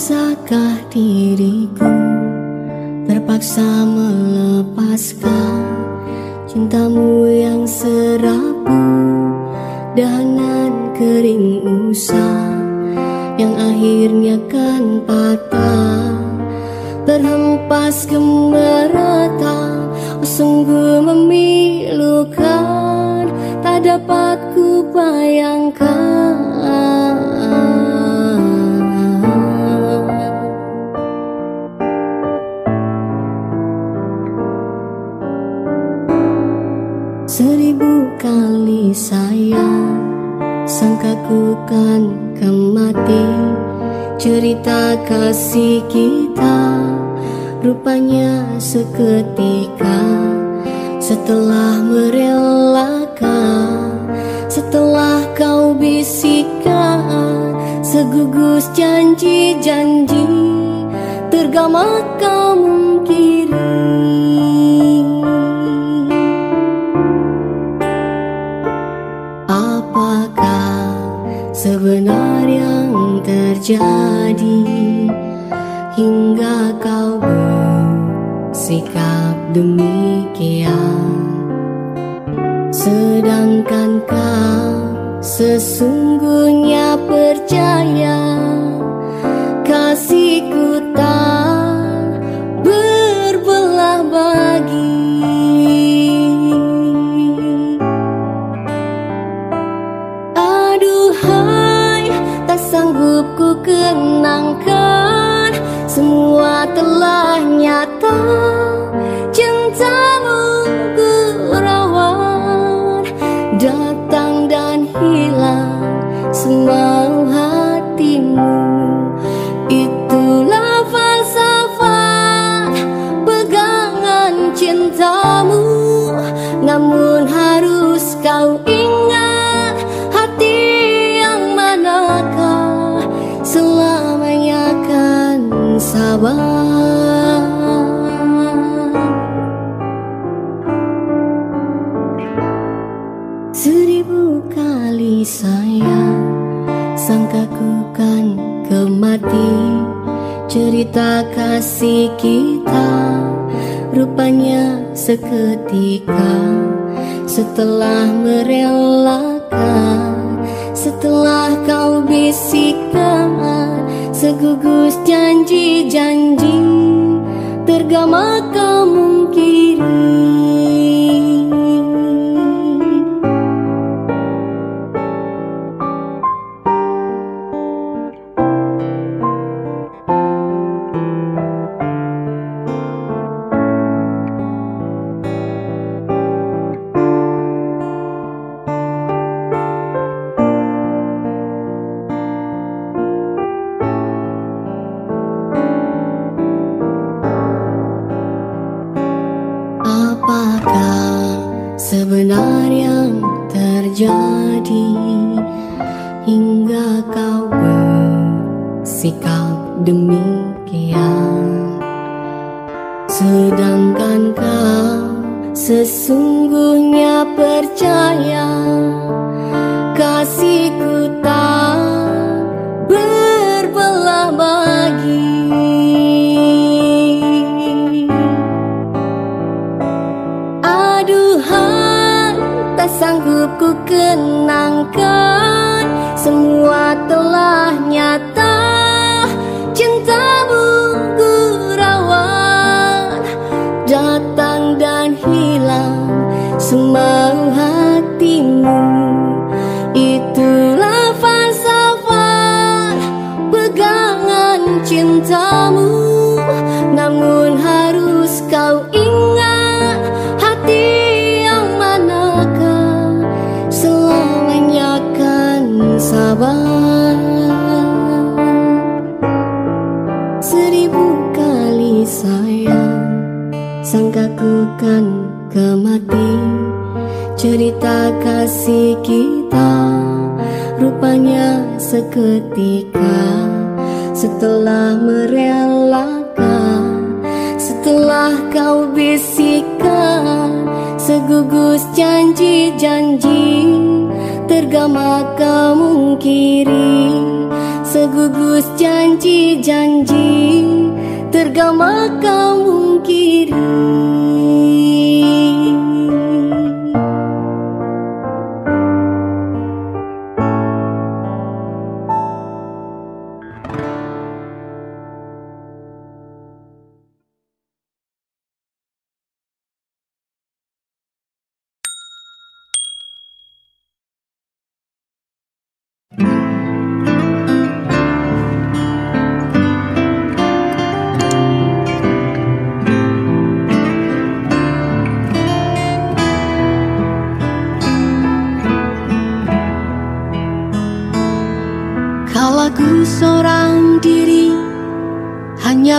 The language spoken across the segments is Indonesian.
Berdosakah diriku Terpaksa melepaskan Cintamu yang serapu Dahanan kering usah Yang akhirnya kan patah? Terhempas ke merata oh, Sungguh memilukan. Tak dapat ku bayangkan sayang Sangka ku kan kemati. Cerita kasih kita Rupanya seketika. Setelah merelakan Setelah kau bisikan Segugus janji-janji Tergama kau sebenar yang terjadi hingga kau bersikap demikian. Sedangkan kau sesungguhnya percaya kenangkan. Semua telah nyata. Cintamu ku rawat Datang dan hilang Semau Seribu kali sayang Sangka ku kan kemati. Cerita kasih kita Rupanya seketika. Setelah merelakan Setelah kau bisikan Segugus janji-janji Tergama mungkiri ku kan kemati. Cerita kasih kita Rupanya seketika. Setelah merelakan Setelah kau bisikan Segugus janji-janji Tergama mungkiri Segugus Segugus janji-janji Tergama kamu kiri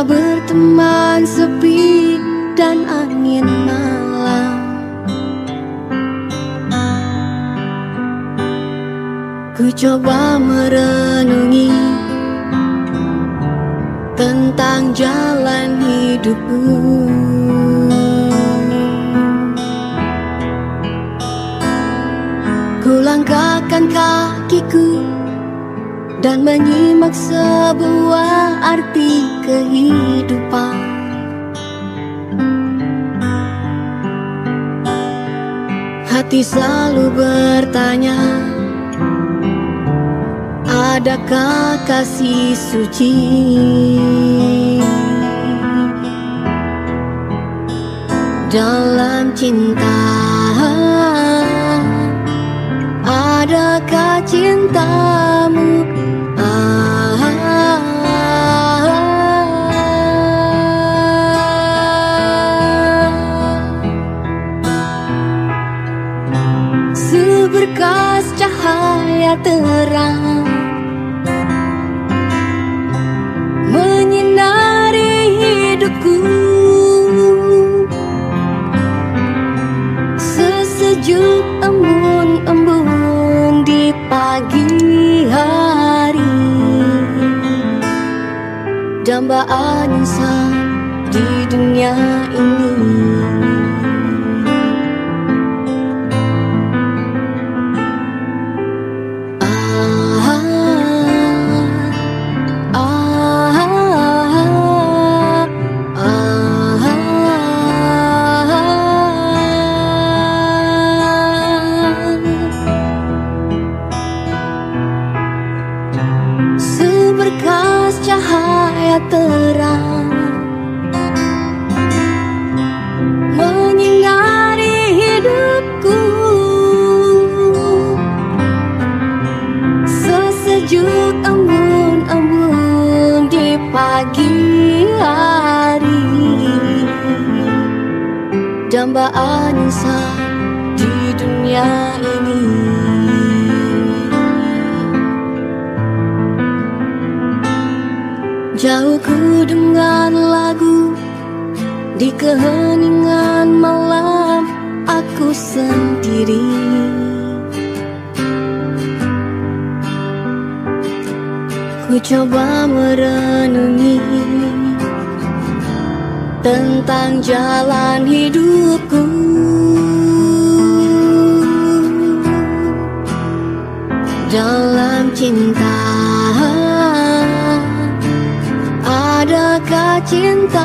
berteman sepi dan angin malam. Ku coba merenungi tentang jalan hidupku. Ku langkahkan kakiku dan menyimak sebuah arti kehidupan. Hati selalu bertanya, adakah kasih suci? Dalam cinta, adakah cintamu? Terang. Menyinari hidupku. Sesejuk embun-embun di pagi hari. Dambaan insan di dunia ini insan di dunia ini. Jauh ku dengan lagu Di keheningan malam aku sendiri. Ku coba merenungi tentang jalan hidupku cinta. Adakah cintamu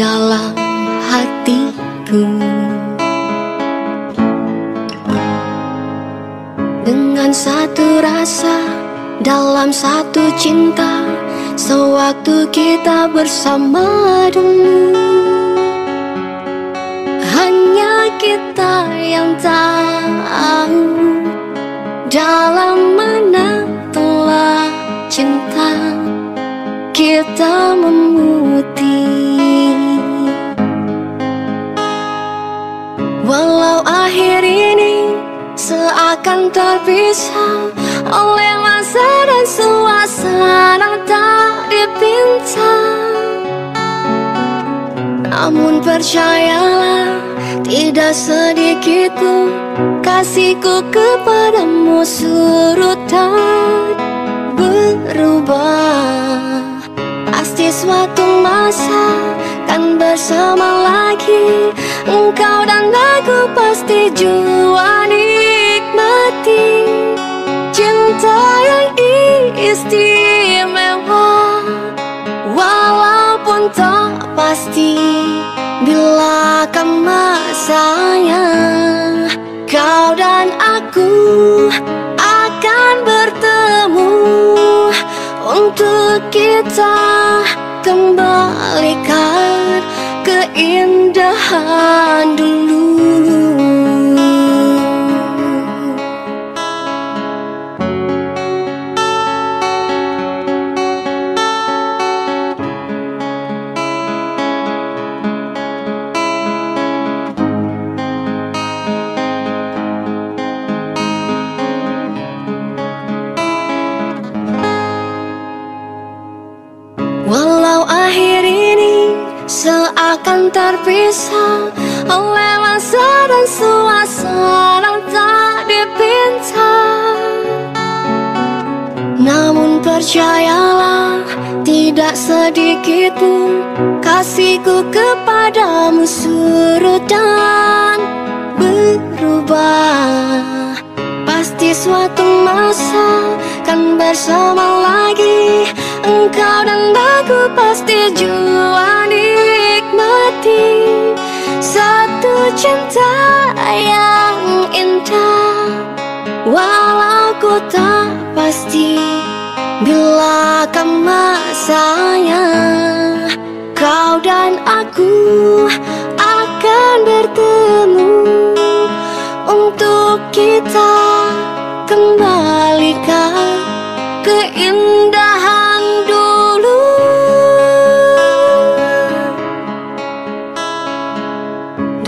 dalam hatiku. Dengan satu rasa dalam satu cinta Sewaktu kita bersama dulu. Hanya kita yang tahu Dalam mana telah cinta kita memutih terpisah oleh masa dan suasana tak dipinta. Namun percayalah tidak sedikit pun kasihku kepadamu surut dan berubah. Pasti suatu masa kan bersama lagi Engkau dan aku pasti jua nikmati Cinta yang istimewa. Walaupun tak pasti Bila kan masanya Kau dan aku akan bertemu. Untuk kita kembalikan keindahan dulu seakan terpisah oleh masa dan suasana tak dipinta Namun percayalah tidak sedikit pun kasihku kepadamu surut dan berubah. Pasti suatu masa kan bersama lagi Engkau dan aku pasti jua Bila kan masanya Kau dan aku akan bertemu. Untuk kita kembalikan keindahan dulu.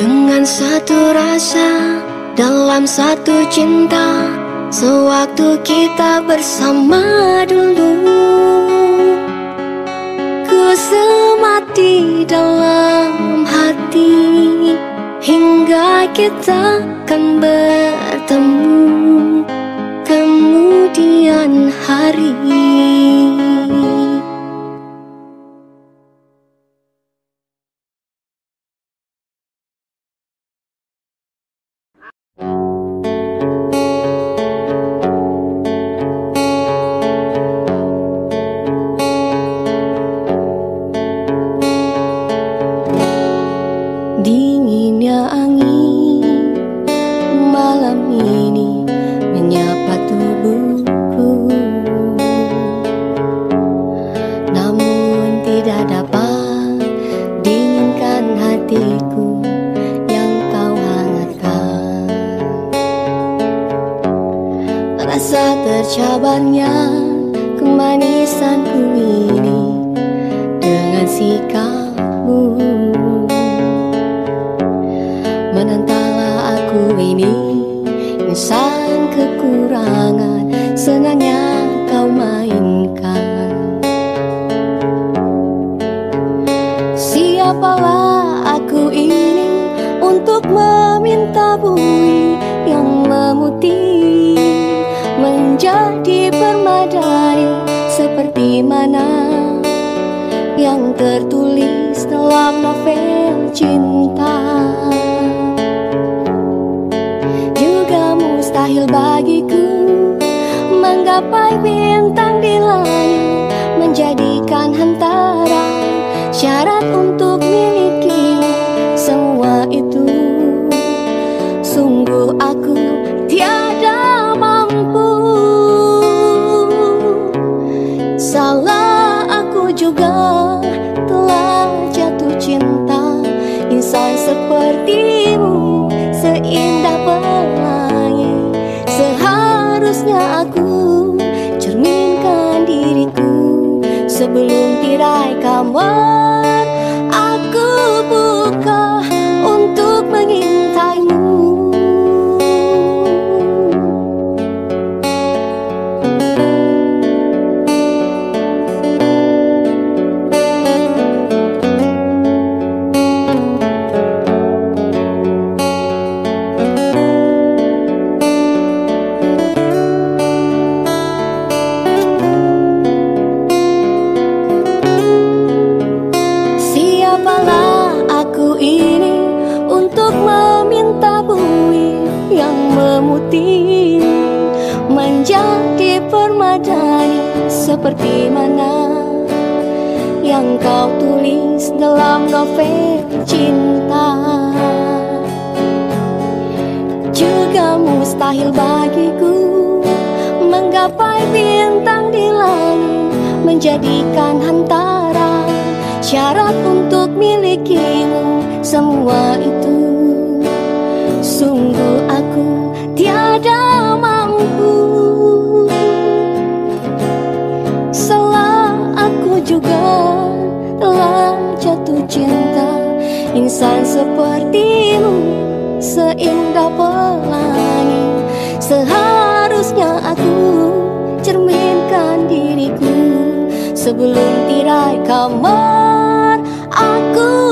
Dengan satu rasa dalam satu cinta Sewaktu kita bersama dulu Semati dalam hati Hingga kita kan bertemu Kemudian hari Sebelum tirai kamar dalam novel cinta. Juga mustahil bagiku menggapai bintang di langit Menjadikan hantara syarat untuk milikimu. Semua itu Sungguh aku tiada mampu. Juga telah jatuh cinta Insan sepertimu seindah pelangi. Seharusnya aku cerminkan diriku Sebelum tirai kamar aku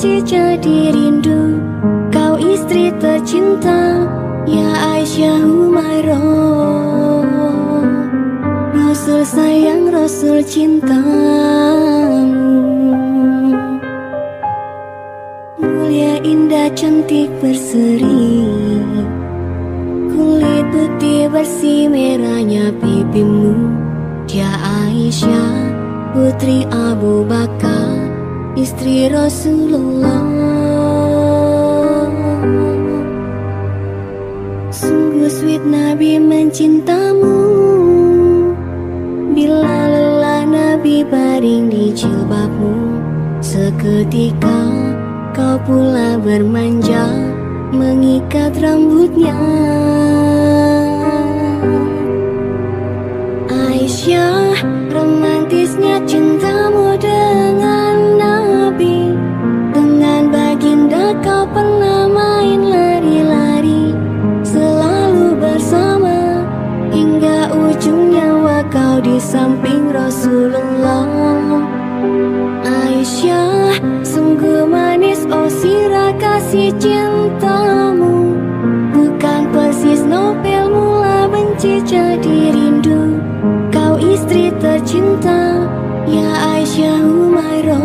benci jadi rindu Kau istri tercinta Ya Aisyah Umairah Rasul sayang Rasul cintamu. Mulia indah cantik berseri. Kulit putih bersih merahnya pipimu. Dia Aisyah putri Abu Bakar Istri Rasulullah. Sungguh sweet Nabi mencintamu. Bila lelah Nabi baring di jilbabmu Seketika kau pula bermanja mengikat rambutnya. Aisyah ujung nyawa kau di samping Rasulullah. Aisyah sungguh manis oh sirah kasih cintamu. Bukan persis novel mula benci jadi rindu. Kau istri tercinta ya Aisyah Umairah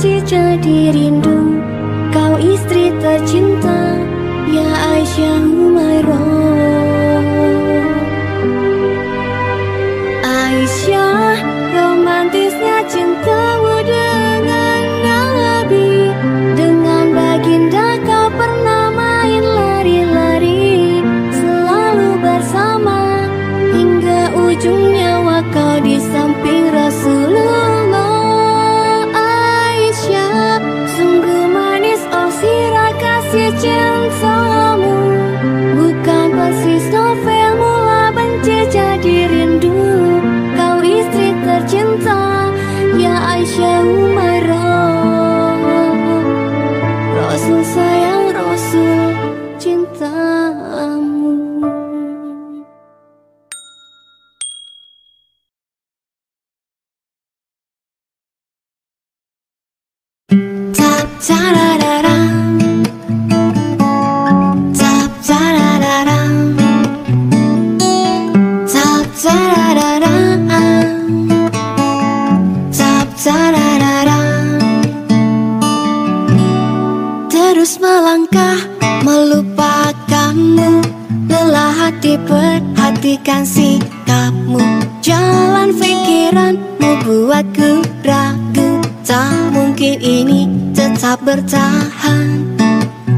benci jadi rindu. Kau istri tercinta Ya Aisyah Humairah. membuatku ragu Tak mungkin ini tetap bertahan.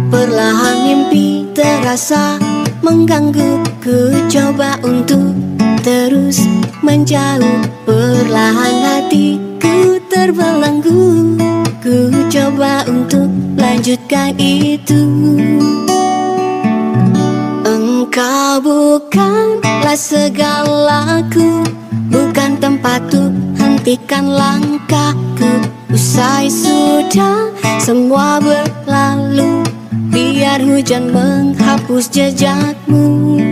Perlahan mimpi terasa mengganggu. Ku coba untuk terus menjauh. Perlahan hatiku terbelenggu. Ku coba untuk lanjutkan itu. Engkau bukanlah segalaku. Bukan tempat tuh hentikan langkahku. Usai sudah semua berlalu. Biar hujan menghapus jejakmu.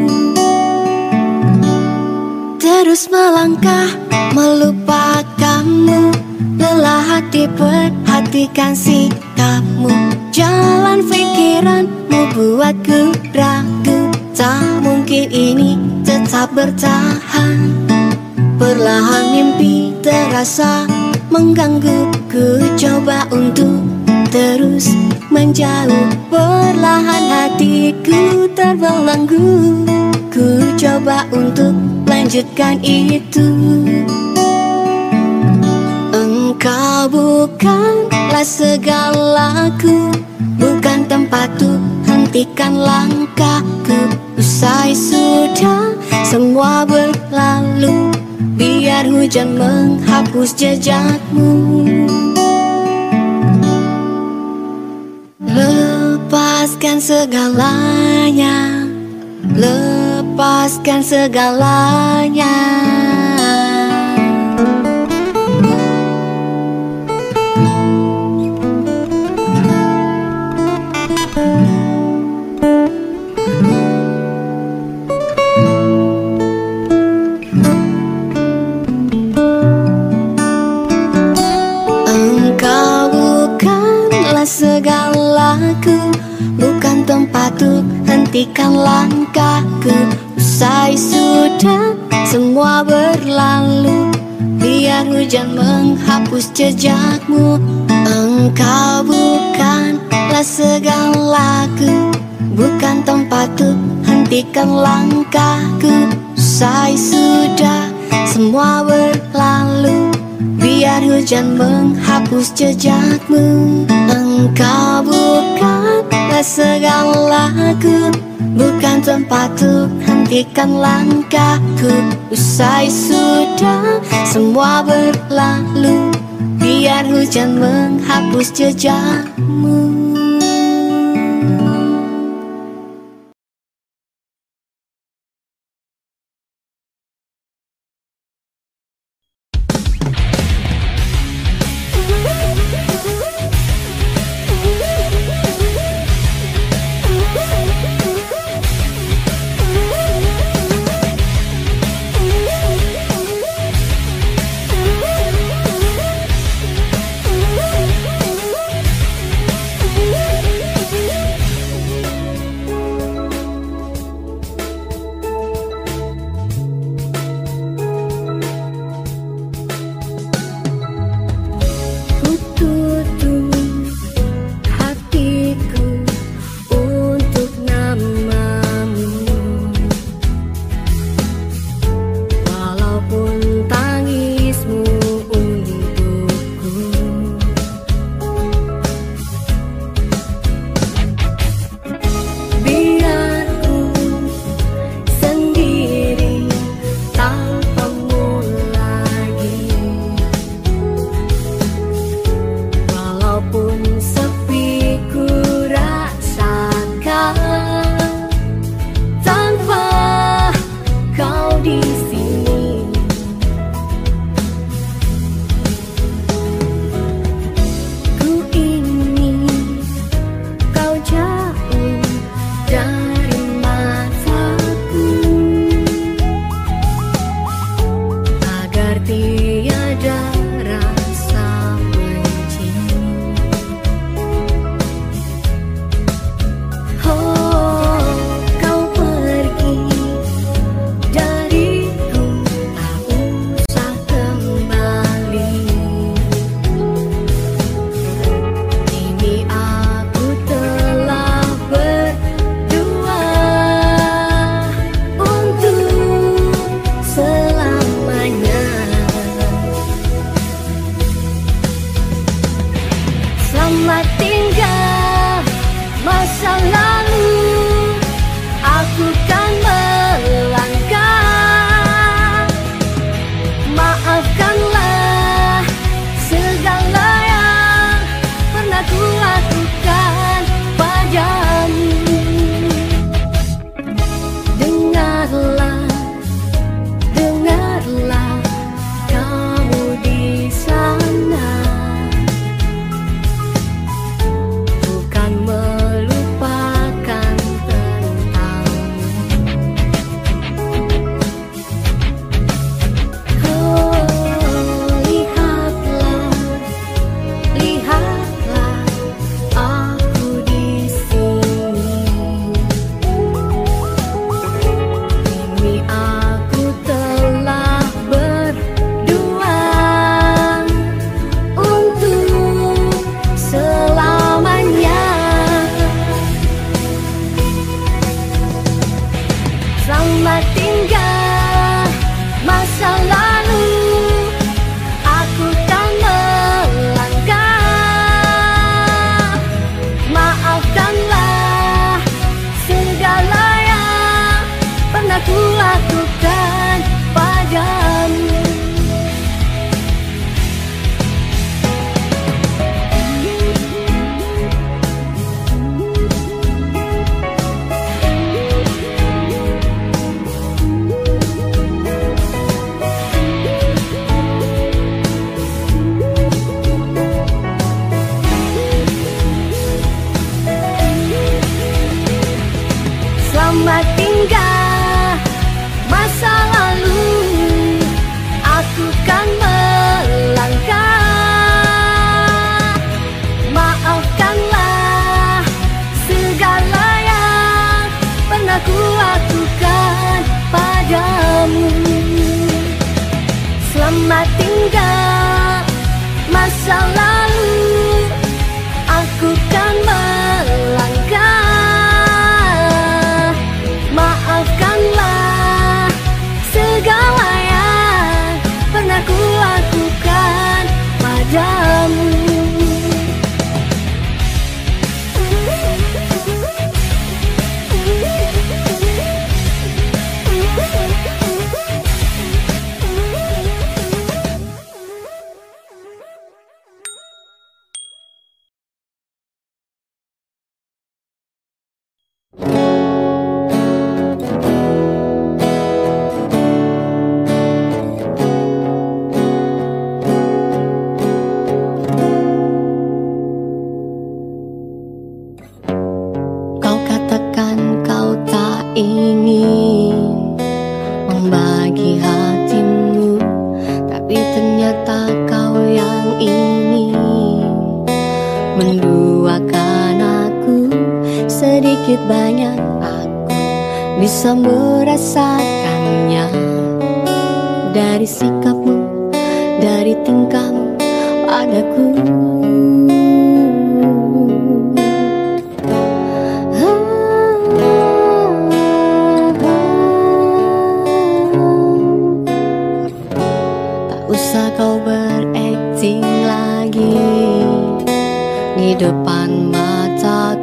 Terus melangkah melupakanmu. Lelah hati perhatikan sikapmu. Jalan pikiranmu buatku ragu. Tak mungkin ini tetap bertahan. Perlahan mimpi terasa mengganggu, ku Coba untuk terus menjauh. Perlahan hatiku terbelenggu Ku coba untuk lanjutkan itu. Engkau bukanlah segalaku Bukan tempatku, hentikan langkahku Usai sudah semua berlalu hujan menghapus jejakmu. Lepaskan segalanya Lepaskan segalanya. Hentikan langkahku Usai sudah semua berlalu. Biar hujan menghapus jejakmu. Engkau bukanlah segalaku Bukan tempatku hentikan langkahku. Usai sudah semua berlalu. Biar hujan menghapus jejakmu. Engkau bukanlah segalaku Bukan tempatku hentikan langkahku. Usai sudah semua berlalu Biar hujan menghapus jejakmu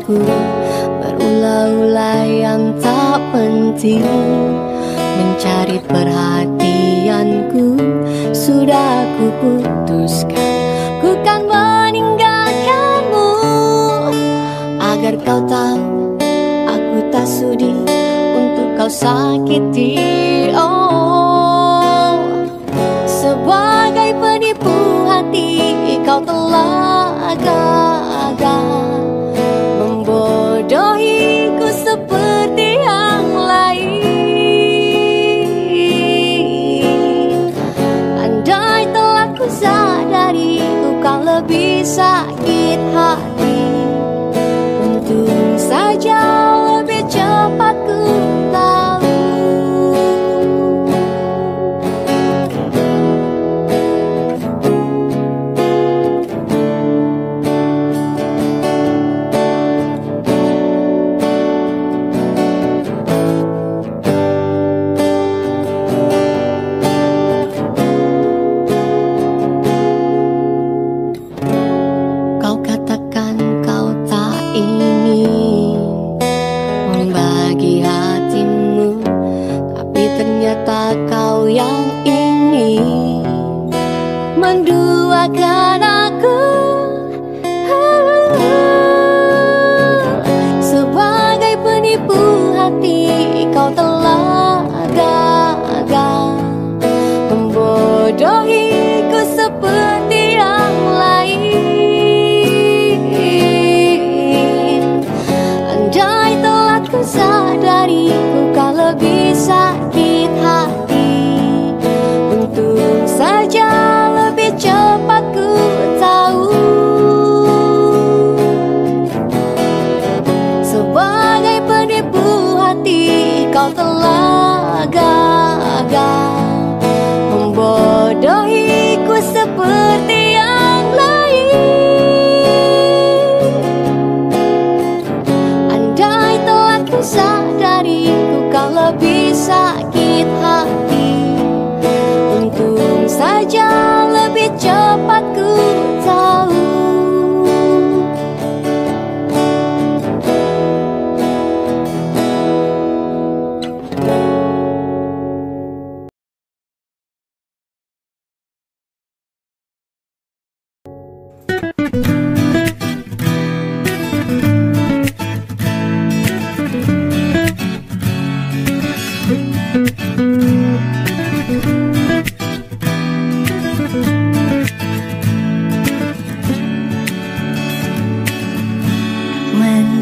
ku. Berulah-ulah yang tak penting Mencari perhatianku. Sudah ku putuskan Ku kan meninggalkanmu. Agar kau tahu Aku tak sudi Untuk kau sakiti. sa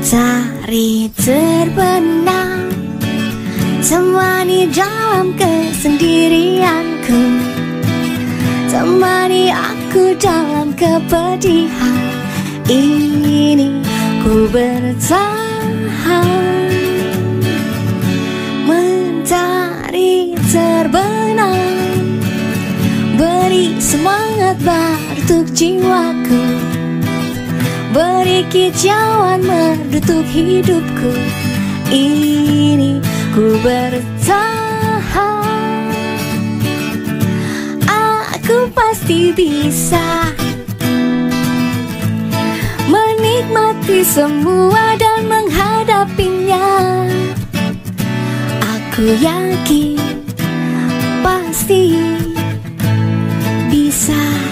Cari terbenam. Semua Semani dalam kesendirianku. Temani aku dalam kepedihan. Ini ku bertahan. Mencari terbenam. Beri semangat baru untuk jiwaku. Beri kicauan menutup hidupku. Ini ku bertahan. Aku pasti bisa Menikmati semua dan menghadapinya. Aku yakin pasti bisa.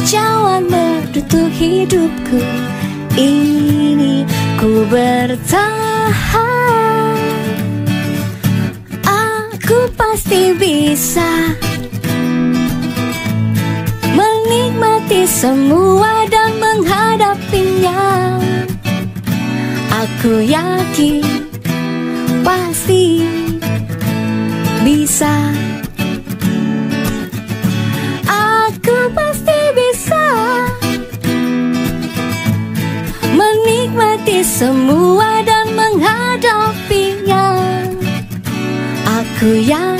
Kicauan merdutu hidupku. Ini Ku bertahan. Aku pasti bisa Menikmati semua dan menghadapinya. Aku yakin pasti bisa. semua dan menghadapinya. Aku yang